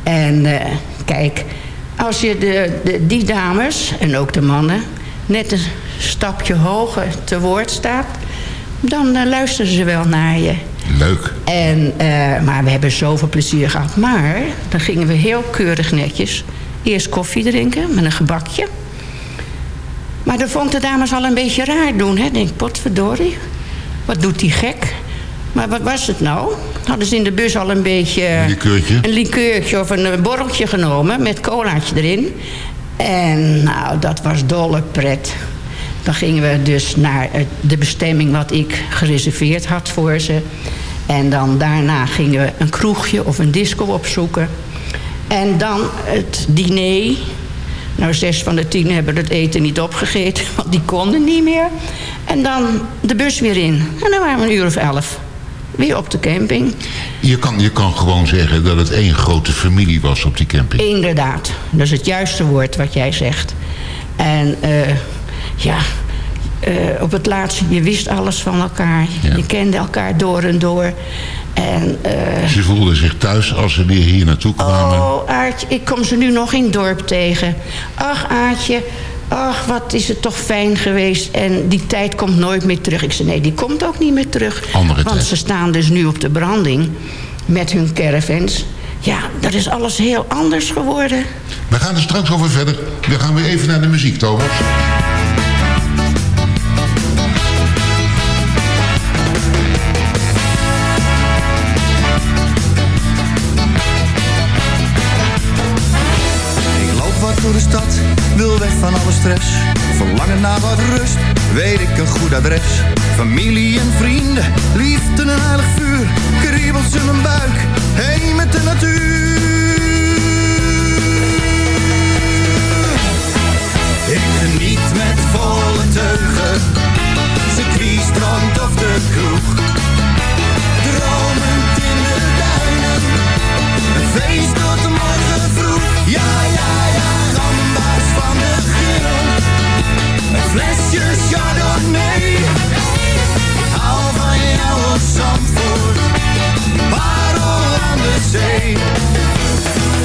En eh, kijk, als je de, de, die dames, en ook de mannen... net een stapje hoger te woord staat... dan eh, luisteren ze wel naar je. Leuk. En, eh, maar we hebben zoveel plezier gehad. Maar dan gingen we heel keurig netjes... eerst koffie drinken met een gebakje... Maar dat vond de dames al een beetje raar doen. Hè? Ik denk, potverdorie, wat doet die gek? Maar wat was het nou? Hadden ze in de bus al een beetje... Een likeurtje? Een likeurtje of een eh, borreltje genomen met colaatje erin. En nou, dat was dolle pret. Dan gingen we dus naar eh, de bestemming wat ik gereserveerd had voor ze. En dan daarna gingen we een kroegje of een disco opzoeken. En dan het diner. Nou, zes van de tien hebben het eten niet opgegeten, want die konden niet meer. En dan de bus weer in. En dan waren we een uur of elf. Weer op de camping. Je kan, je kan gewoon zeggen dat het één grote familie was op die camping. Inderdaad, dat is het juiste woord wat jij zegt. En eh, ja, eh, op het laatste, je wist alles van elkaar. Ja. Je kende elkaar door en door. En, eh, Ze voelden zich thuis als ze weer hier naartoe kwamen. oh, Aartje, ik kom ze nu nog in het dorp tegen. Ach, Aartje, ach, wat is het toch fijn geweest. En die tijd komt nooit meer terug. Ik zei, nee, die komt ook niet meer terug. Andere Want tijd. ze staan dus nu op de branding met hun caravans. Ja, dat is alles heel anders geworden. We gaan er straks over verder. We gaan weer even naar de muziek, Thomas. Van alle stress. Verlangen naar wat rust, weet ik een goed adres. Familie en vrienden, liefde en heilig vuur. Kriebels in mijn buik, heen met de natuur. Ik geniet met volle teugen, circuit, strand of de kroeg. Dromend in de duinen, een feest tot de flesje chardonnay. Ik hou van jou op Zandvoort. Parel aan de zee.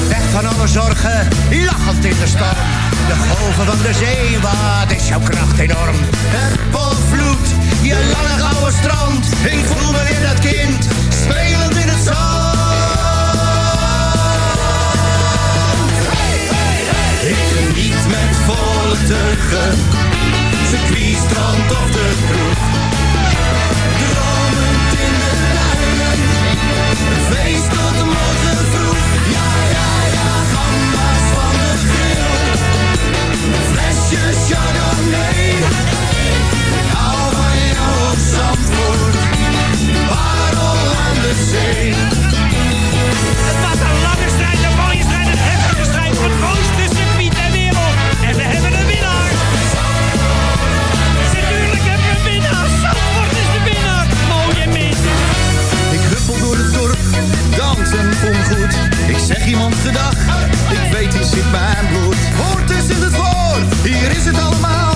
Weg van alle zorgen, lachend in de storm. De golven van de zee, wat is jouw kracht enorm. Het volvloed, je lange gouden strand. Ik voel me weer dat kind, spelend in het zand. niet met volle teuggen. kries strand of de kroeg. Dromend in de duinen. Een feest tot de morgen vroeg. Ja, ja, ja, gamba's van de grill. Een flesje chardonnay. Ik hou van jou op zandvoort. Parel aan de zee. Het Ik zeg iemand gedag, ik weet die zit bij mijn bloed. Hoort is in het woord, hier is het allemaal.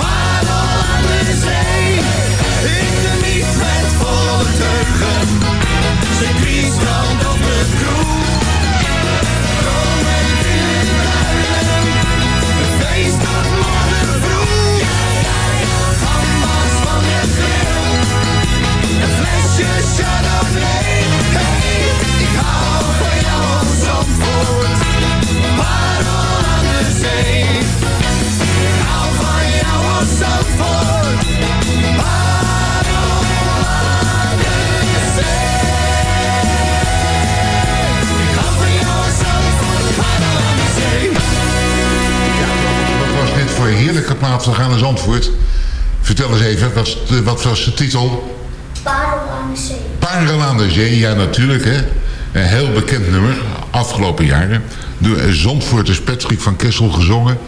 Waarom aan de zee, ik geniet met volle teugen. Circuit, strand de kroeg. De en in een feest dat morgen vroeg. Het een. We gaan naar Zandvoort. Vertel eens even, wat, wat was de titel? Parel aan de zee. Parel aan de Zee, ja natuurlijk hè. Een heel bekend nummer, afgelopen jaren. Door Zandvoorters Patrick van Kessel gezongen.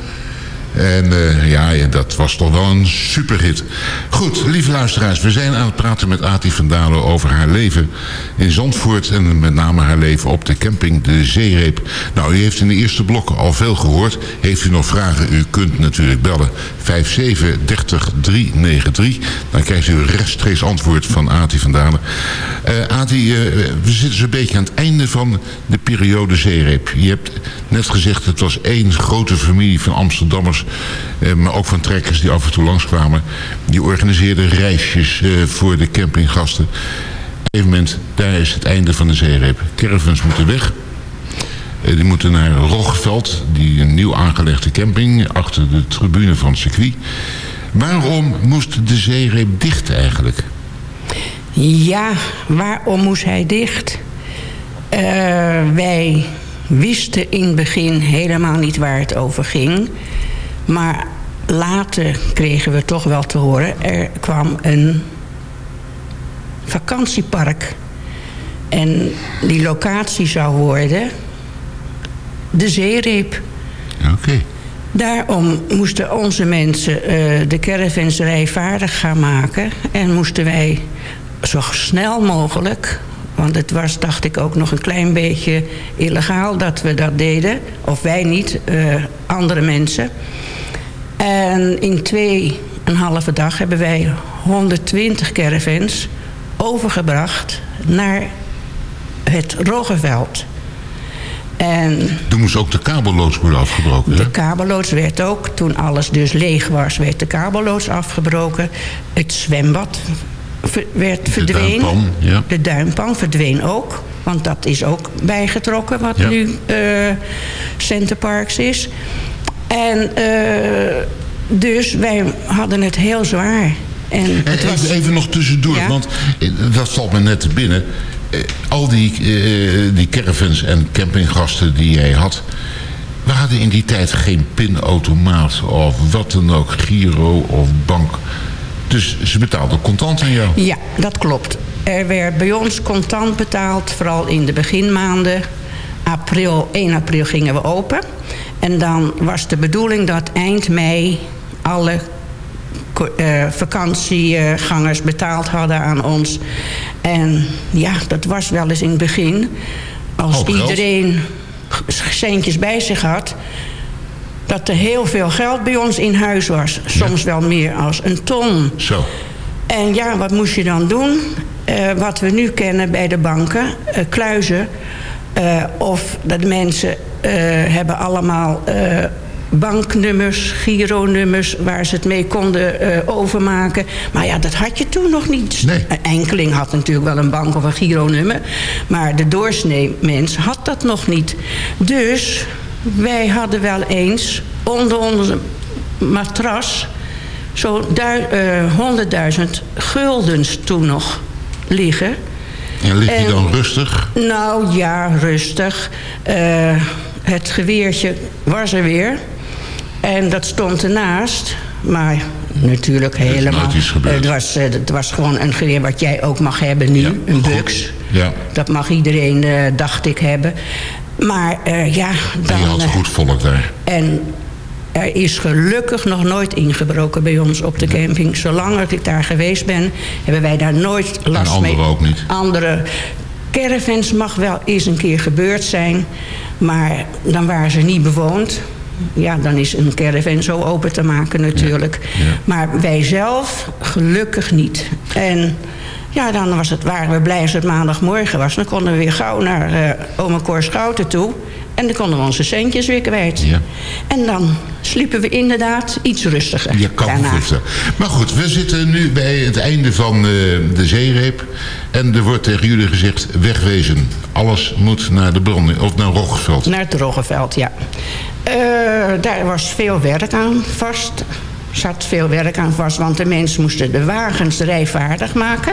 En eh, ja, ja, dat was toch wel een superhit. Goed, lieve luisteraars, we zijn aan het praten met Ati van Dalen over haar leven in Zandvoort. En met name haar leven op de camping De Zeereep. Nou, u heeft in de eerste blok al veel gehoord. Heeft u nog vragen, u kunt natuurlijk bellen. 57 30 393. Dan krijgt u rechtstreeks antwoord van Ati van Dalen. Eh Ati, eh, we zitten zo'n beetje aan het einde van de periode Zeereep. Je hebt net gezegd, het was één grote familie van Amsterdammers eh, maar ook van trekkers die af en toe langskwamen. Die organiseerden reisjes eh, voor de campinggasten. Op een gegeven moment, daar is het einde van de zeereep. Caravans moeten weg. Eh, die moeten naar Roggeveld, die een nieuw aangelegde camping achter de tribune van het circuit. Waarom moest de zeereep dicht eigenlijk? Ja, waarom moest hij dicht? Wij wisten in het begin helemaal niet waar het over ging. Maar later kregen we toch wel te horen... er kwam een vakantiepark. En die locatie zou worden de zeereep. Oké. Daarom moesten onze mensen eh, de caravans rijvaardig gaan maken. En moesten wij zo snel mogelijk... want het was, dacht ik, ook nog een klein beetje illegaal dat we dat deden. Of wij niet, eh, andere mensen. En in twee een halve dag hebben wij 120 caravans overgebracht naar het Roggeveld. En Toen moest ook de kabelloods worden afgebroken. hè? de kabelloods werd ook, toen alles dus leeg was, werd de kabelloods afgebroken. Het zwembad werd verdween. duimpan, ja. De duimpan verdween ook. Want dat is ook bijgetrokken, wat Ja. nu eh Centerparks is. En eh, dus wij hadden het heel zwaar. En En het was, even, even nog tussendoor, Ja. want eh, dat valt me net te binnen. Eh, al die, eh, die caravans en campinggasten die jij had... we hadden in die tijd geen pinautomaat of wat dan ook, giro of bank. Dus ze betaalden contant aan jou. Ja, dat klopt. Er werd bij ons contant betaald, vooral in de beginmaanden. April, 1 april gingen we open. En dan was de bedoeling dat eind mei alle eh, vakantiegangers betaald hadden aan ons. En ja, dat was wel eens in het begin. Als iedereen centjes bij zich had dat er heel veel geld bij ons in huis was. Soms wel meer als een ton. Zo. En ja, wat moest je dan doen? Eh, wat we nu kennen bij de banken, eh, kluizen. of dat mensen hebben allemaal banknummers, gironummers... waar ze het mee konden eh, overmaken. Maar ja, dat had je toen nog niet. Nee. Een enkeling had natuurlijk wel een bank of een gironummer. Maar de doorsnee mens had dat nog niet. Dus wij hadden wel eens onder onze matras zo'n dui- eh, 100.000 guldens toen nog liggen. En lig je En- dan rustig? Nou ja, rustig. Eh, het geweertje was er weer. En dat stond ernaast. Maar natuurlijk helemaal... Het was, eh, het was gewoon een geweer wat jij ook mag hebben nu. Ja, een bux. Ja. Dat mag iedereen, eh, dacht ik, hebben. Maar eh, ja, dan... En je had goed volk daar. en er is gelukkig nog nooit ingebroken bij ons op de camping. Zolang ik daar geweest ben, hebben wij daar nooit last anderen mee. ook niet. Andere caravans mag wel eens een keer gebeurd zijn. Maar dan waren ze niet bewoond. Ja, dan is een caravan zo open te maken natuurlijk. ja. Maar wij zelf gelukkig niet. En ja, dan was het, waren we blij als het maandagmorgen was. Dan konden we weer gauw naar eh oma Cor Schouten toe. En dan konden we onze centjes weer kwijt. Ja. En dan sliepen we inderdaad iets rustiger. Je kan voorstellen. Maar goed, we zitten nu bij het einde van eh, de zeereep. En er wordt tegen jullie gezegd, wegwezen. Alles moet naar de bron, of naar Roggeveld. Naar het Roggeveld, ja. Eh, daar was veel werk aan vast. zat veel werk aan vast, want de mensen moesten de wagens rijvaardig maken.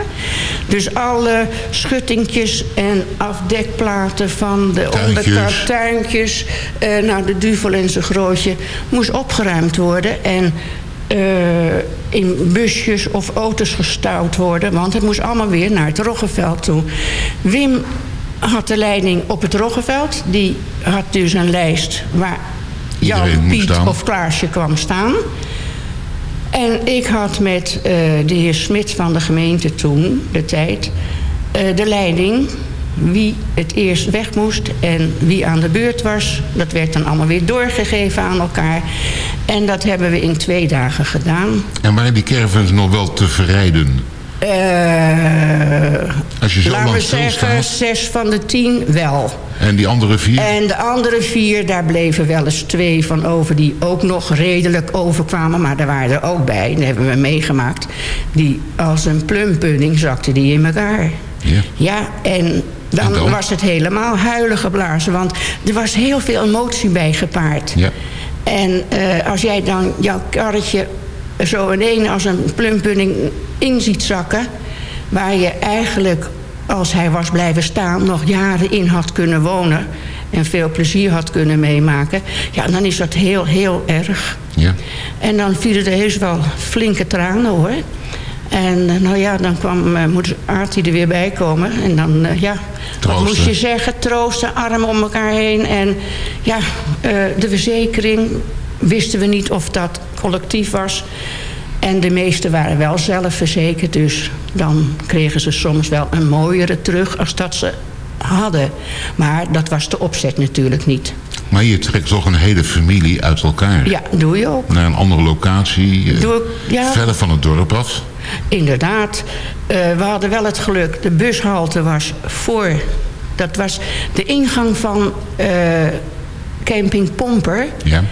Dus alle schuttingjes en afdekplaten van de onderkant, tuintjes... eh nou, de duvel en zijn grootje, moest opgeruimd worden. En eh, in busjes of auto's gestouwd worden. Want het moest allemaal weer naar het Roggeveld toe. Wim had de leiding op het Roggeveld. Die had dus een lijst waar Iedereen Jan, moest Piet of Klaasje kwam staan. En ik had met eh, de heer Smit van de gemeente toen, de tijd... eh, de leiding, wie het eerst weg moest en wie aan de beurt was. Dat werd dan allemaal weer doorgegeven aan elkaar. En dat hebben we in twee dagen gedaan. En waren die caravans nog wel te verrijden? Eh Als je zo laten we lang zeggen, zes van de tien wel. En die andere vier? En de andere vier, daar bleven wel eens twee van over... die ook nog redelijk overkwamen, maar daar waren er ook bij. Dat hebben we meegemaakt. Die als een plumpudding zakte die in elkaar. Ja. Ja, en dan, En dan? was het helemaal huilen geblazen. Want er was heel veel emotie bij gepaard. Ja. En eh, als jij dan jouw karretje zo ineens als een plumpudding in ziet zakken... waar je eigenlijk, als hij was blijven staan... nog jaren in had kunnen wonen... en veel plezier had kunnen meemaken... ja, dan is dat heel, heel erg. Ja. En dan vielen er heus wel flinke tranen, hoor. En eh, nou ja, dan kwam uh, moeder Aartie er weer bij komen. En dan, eh, ja, wat moest je zeggen? Troosten, armen om elkaar heen. En ja, eh, de verzekering wisten we niet of dat collectief was. En de meesten waren wel zelf verzekerd. Dus dan kregen ze soms wel een mooiere terug als dat ze hadden. Maar dat was de opzet natuurlijk niet. Maar je trekt toch een hele familie uit elkaar. Ja, doe je ook. Naar een andere locatie. eh, Doe ik, ja. Verder van het dorp af. Inderdaad. Eh, we hadden wel het geluk. De bushalte was voor... Dat was de ingang van eh, camping Pomper. Ja.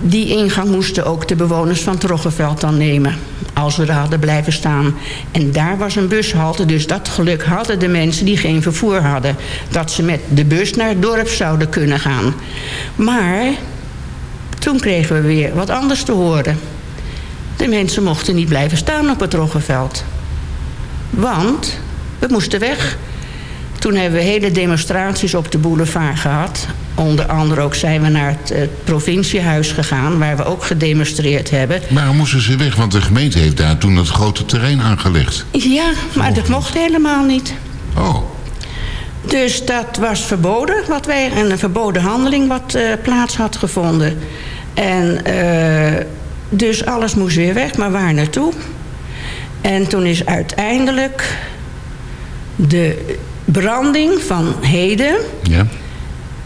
Die ingang moesten ook de bewoners van Troggeveld dan nemen. Als we er hadden blijven staan. En daar was een bushalte. Dus dat geluk hadden de mensen die geen vervoer hadden. Dat ze met de bus naar het dorp zouden kunnen gaan. Maar toen kregen we weer wat anders te horen. De mensen mochten niet blijven staan op het Roggeveld. Want we moesten weg. Toen hebben we hele demonstraties op de boulevard gehad. Onder andere ook zijn we naar het, eh, provinciehuis gegaan... waar we ook gedemonstreerd hebben. Waarom moesten ze weg? Want de gemeente heeft daar toen het grote terrein aangelegd. Ja, maar dat mocht helemaal niet. Oh, Dus dat was verboden, wat wij, een verboden handeling wat eh, plaats had gevonden. En eh, dus alles moest weer weg, maar waar naartoe? En toen is uiteindelijk de branding van Heden ja.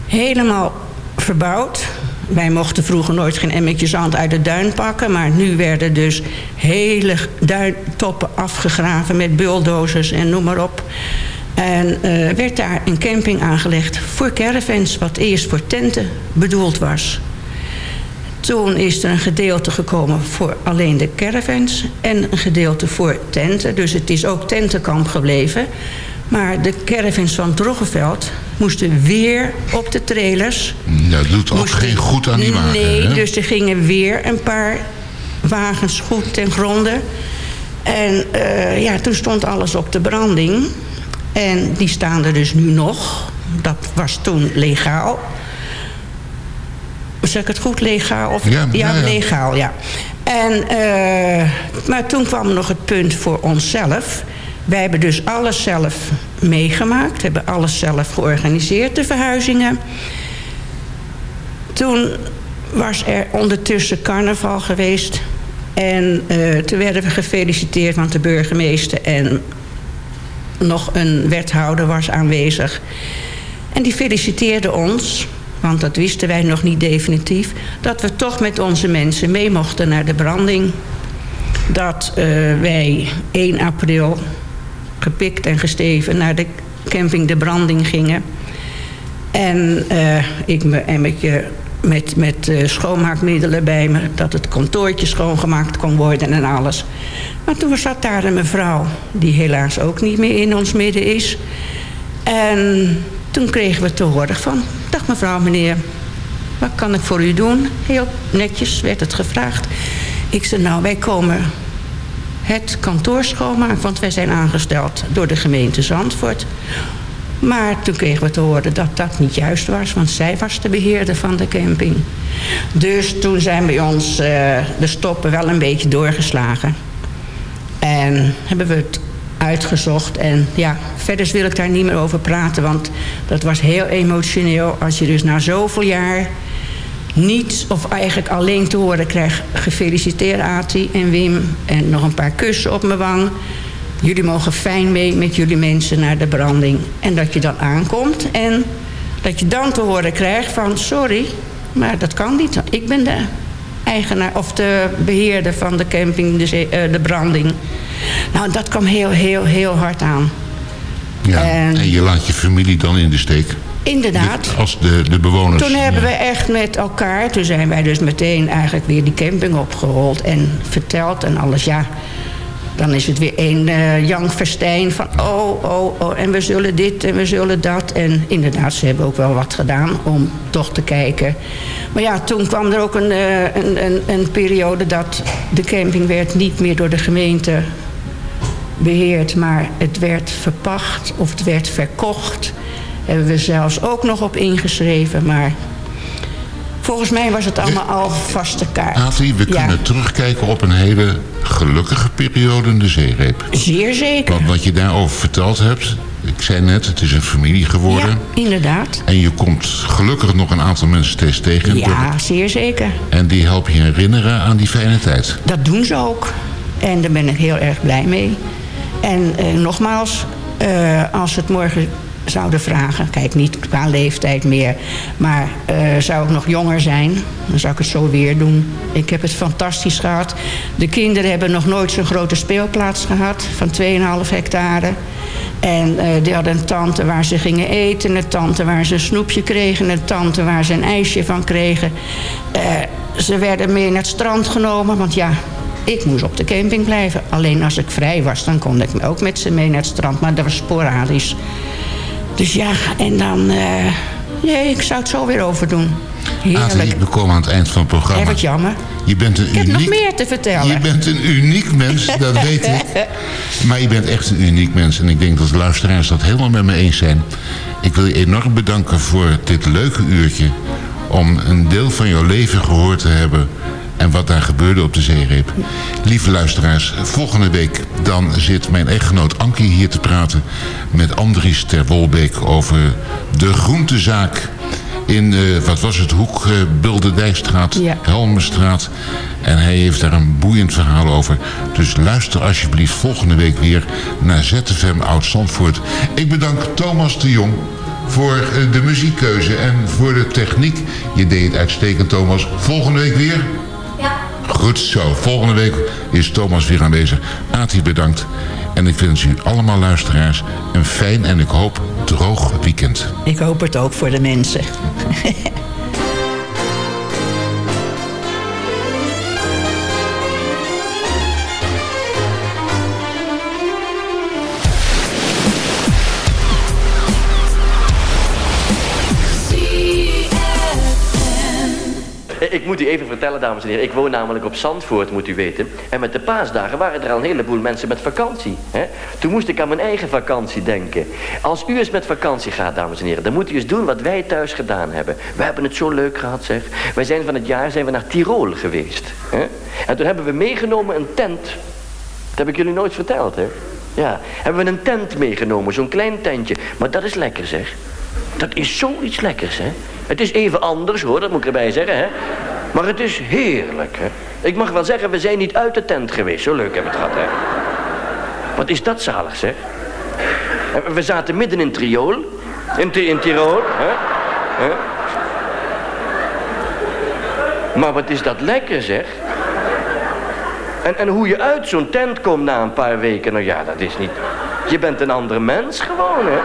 helemaal verbouwd. Wij mochten vroeger nooit geen emmertje zand uit de duin pakken... maar nu werden dus hele duintoppen afgegraven met bulldozers en noem maar op. En eh, werd daar een camping aangelegd voor caravans... wat eerst voor tenten bedoeld was. Toen is er een gedeelte gekomen voor alleen de caravans... en een gedeelte voor tenten. Dus het is ook tentenkamp gebleven. Maar de caravans van Droggeveld moesten weer op de trailers... Dat doet ook Moesten- geen goed aan die wagen. Nee, hè? dus er gingen weer een paar wagens goed ten gronde. En eh, ja, toen stond alles op de branding. En die staan er dus nu nog. Dat was toen legaal. Zeg ik het goed, legaal? Of, Ja, ja, ja. legaal, ja. En, eh, maar toen kwam nog het punt voor onszelf. Wij hebben dus alles zelf meegemaakt. Hebben alles zelf georganiseerd, de verhuizingen. Toen was er ondertussen carnaval geweest. En eh, toen werden we gefeliciteerd, want de burgemeester en nog een wethouder was aanwezig. En die feliciteerde ons, want dat wisten wij nog niet definitief... dat we toch met onze mensen mee mochten naar de branding. Dat eh, wij 1 april gepikt en gesteven naar de camping De Branding gingen. En eh, ik me emmertje met, met eh, schoonmaakmiddelen bij me... dat het kantoortje schoongemaakt kon worden en alles. Maar toen zat daar een mevrouw... die helaas ook niet meer in ons midden is. En toen kregen we te horen van... dag mevrouw, meneer, wat kan ik voor u doen? Heel netjes werd het gevraagd. Ik zei, nou, wij komen het kantoor schoonmaken... want wij zijn aangesteld door de gemeente Zandvoort Maar toen kregen we te horen dat dat niet juist was, want zij was de beheerder van de camping. Dus toen zijn bij ons eh, de stoppen wel een beetje doorgeslagen. En hebben we het uitgezocht. En ja, verder wil ik daar niet meer over praten, want dat was heel emotioneel. Als je dus na zoveel jaar niets of eigenlijk alleen te horen krijgt... gefeliciteerd Ati en Wim en nog een paar kussen op mijn wang... Jullie mogen fijn mee met jullie mensen naar de branding. En dat je dan aankomt en dat je dan te horen krijgt van... sorry, maar dat kan niet. Ik ben de eigenaar of de beheerder van de camping, de, uh, de branding. Nou, dat kwam heel, heel, heel hard aan. Ja, en, en je laat je familie dan in de steek? Inderdaad. als de, de bewoners. Toen hebben we echt met elkaar, toen zijn wij dus meteen eigenlijk weer die camping opgerold en verteld en alles. Ja, dan is het weer een uh, Jan Verstijn van oh, oh, oh, en we zullen dit en we zullen dat. En inderdaad, ze hebben ook wel wat gedaan om toch te kijken. Maar ja, toen kwam er ook een, uh, een, een, een, periode dat de camping werd niet meer door de gemeente beheerd, maar het werd verpacht of het werd verkocht. Hebben we zelfs ook nog op ingeschreven, maar Volgens mij was het allemaal al vaste kaart. We kunnen terugkijken op een hele gelukkige periode in de zeereep. Zeer zeker. Want wat je daarover verteld hebt... Ik zei net, het is een familie geworden. Ja, inderdaad. En je komt gelukkig nog een aantal mensen steeds tegen. Ja, zeer zeker. En die helpen je herinneren aan die fijne tijd. Dat doen ze ook. En daar ben ik heel erg blij mee. En eh, nogmaals, uh, als het morgen zouden vragen. Kijk, niet qua leeftijd meer. Maar uh, zou ik nog jonger zijn, dan zou ik het zo weer doen. Ik heb het fantastisch gehad. De kinderen hebben nog nooit zo'n grote speelplaats gehad van 2,5 hectare. En uh, die hadden een tante waar ze gingen eten, een tante waar ze een snoepje kregen, een tante waar ze een ijsje van kregen. Uh, ze werden mee naar het strand genomen, want ja, ik moest op de camping blijven. Alleen als ik vrij was, dan kon ik ook met ze mee naar het strand. Maar dat was sporadisch. Dus ja, en dan... Uh, nee, ik zou het zo weer overdoen. Heerlijk. we komen aan het eind van het programma. Hey, wat jammer. Je bent een ik heb nog meer te vertellen. Je bent een uniek mens, dat weet ik. Maar je bent echt een uniek mens. En ik denk dat de luisteraars dat helemaal met me eens zijn. Ik wil je enorm bedanken voor dit leuke uurtje. Om een deel van jouw leven gehoord te hebben en wat daar gebeurde op de zeereep. Lieve luisteraars, volgende week dan zit mijn echtgenoot Ankie hier te praten... met Andries ter Wolbeek over de groentezaak in, uh, wat was het, Hoek, uh, Bilderdijkstraat, ja. Helmenstraat. En hij heeft daar een boeiend verhaal over. Dus luister alsjeblieft volgende week weer naar ZFM Oud-Zandvoort. Ik bedank Thomas de Jong voor uh, de muziekkeuze en voor de techniek. Je deed het uitstekend, Thomas. Volgende week weer... Goed zo. Volgende week is Thomas weer aanwezig. Ati bedankt. En ik wens u allemaal luisteraars een fijn en ik hoop droog weekend. Ik hoop het ook voor de mensen. Ik moet u even vertellen, dames en heren. Ik woon namelijk op Zandvoort, moet u weten. En met de paasdagen waren er al een heleboel mensen met vakantie. Hè? Toen moest ik aan mijn eigen vakantie denken. Als u eens met vakantie gaat, dames en heren... dan moet u eens doen wat wij thuis gedaan hebben. We hebben het zo leuk gehad, zeg. Wij zijn van het jaar zijn we naar Tirol geweest. Hè? En toen hebben we meegenomen een tent. Dat heb ik jullie nooit verteld, hè? Ja, hebben we een tent meegenomen, zo'n klein tentje. Maar dat is lekker, zeg. Dat is zoiets lekkers, hè. Het is even anders, hoor, dat moet ik erbij zeggen, hè. Maar het is heerlijk, hè. Ik mag wel zeggen, we zijn niet uit de tent geweest. Zo leuk hebben we het gehad, hè. Wat is dat zalig, zeg. We zaten midden in Triool. In, in Tirol, hè. hè. Maar wat is dat lekker, zeg. En, en hoe je uit zo'n tent komt na een paar weken, nou ja, dat is niet... Je bent een ander mens gewoon, hè.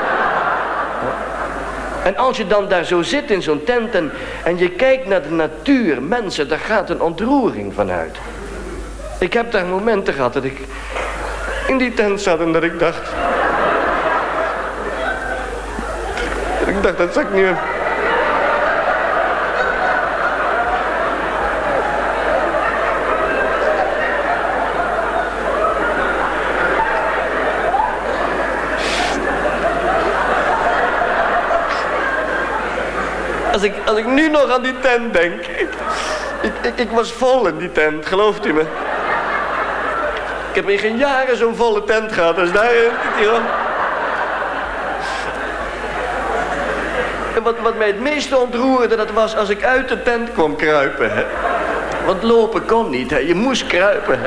En als je dan daar zo zit in zo'n tent en, je kijkt naar de natuur, mensen, daar gaat een ontroering vanuit. Ik heb daar momenten gehad dat ik in die tent zat en dat ik dacht... ik dacht, dat zag ik nu... Als ik, als ik nu nog aan die tent denk. Ik, ik, ik was vol in die tent, gelooft u me? Ik heb in geen jaren zo'n volle tent gehad als daarin. En wat, wat mij het meeste ontroerde, dat was als ik uit de tent kwam kruipen. Want lopen kon niet, hè. je moest kruipen.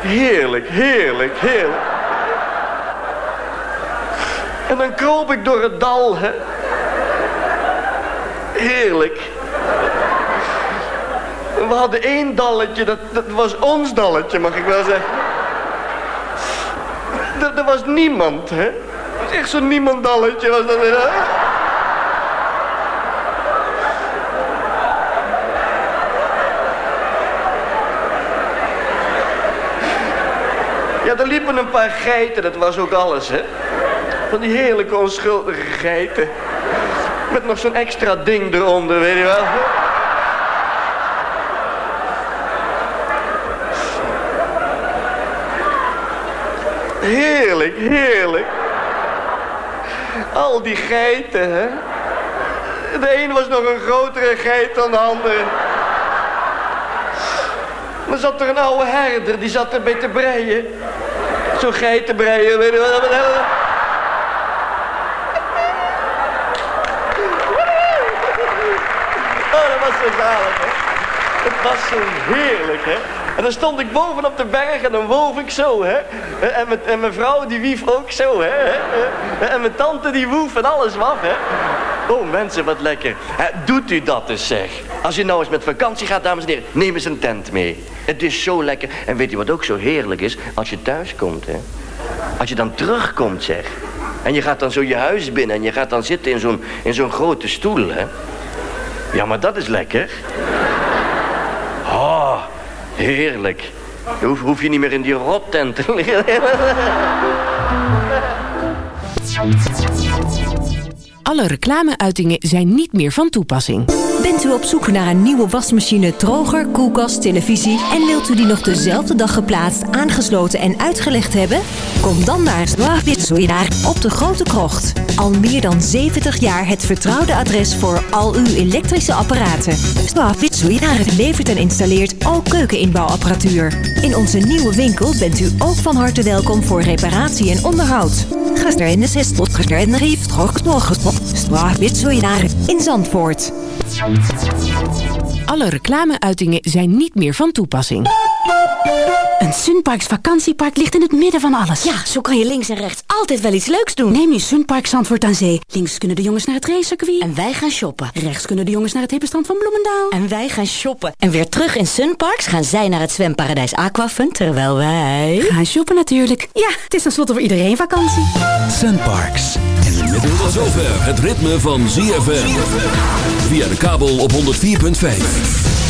Heerlijk, heerlijk, heerlijk. En dan kroop ik door het dal, hè. Heerlijk. We hadden één dalletje, dat, dat was ons dalletje, mag ik wel zeggen. Er was niemand, hè. Echt zo'n niemandalletje was dat. Hè? Ja, er liepen een paar geiten, dat was ook alles, hè. Van die heerlijke onschuldige geiten. Met nog zo'n extra ding eronder, weet je wel. Heerlijk, heerlijk. Al die geiten, hè. De een was nog een grotere geit dan de andere. Dan zat er een oude herder, die zat erbij te breien. Zo'n geit te breien, weet je wel. Oh, dat was zo zalig, hè. Het was zo heerlijk, hè. En dan stond ik boven op de berg en dan woof ik zo, hè. En mijn, en mijn vrouw die wief ook zo, hè. En mijn tante die woef en alles wat, hè. Oh, mensen, wat lekker. Doet u dat eens, zeg. Als u nou eens met vakantie gaat, dames en heren, neem eens een tent mee. Het is zo lekker. En weet u wat ook zo heerlijk is? Als je thuis komt, hè. Als je dan terugkomt, zeg. En je gaat dan zo je huis binnen en je gaat dan zitten in zo'n zo'n grote stoel, hè. Ja, maar dat is lekker. Oh, heerlijk. Dan hoef, hoef je niet meer in die rottent te liggen. Alle reclameuitingen zijn niet meer van toepassing. Bent u op zoek naar een nieuwe wasmachine, droger, koelkast, televisie... en wilt u die nog dezelfde dag geplaatst, aangesloten en uitgelegd hebben? Kom dan naar Zwabitsoedaar op de Grote Krocht. Al meer dan 70 jaar het vertrouwde adres voor al uw elektrische apparaten. Zwabitsoedaar levert en installeert ook keukeninbouwapparatuur. In onze nieuwe winkel bent u ook van harte welkom voor reparatie en onderhoud. Gaster in de 6 tot in de Rief, Zwabitsoedaar in Zandvoort. Alle reclameuitingen zijn niet meer van toepassing. Een Sunparks vakantiepark ligt in het midden van alles. Ja, zo kan je links en rechts altijd wel iets leuks doen. Neem je Sunpark Zandvoort aan Zee. Links kunnen de jongens naar het racecircuit. En wij gaan shoppen. Rechts kunnen de jongens naar het hippenstrand van Bloemendaal. En wij gaan shoppen. En weer terug in Sunparks gaan zij naar het zwemparadijs Aquafun, terwijl wij... Gaan shoppen natuurlijk. Ja, het is tenslotte voor iedereen vakantie. Sunparks. In the middle Tot zover het ritme van ZFM. Via de kabel op 104.5.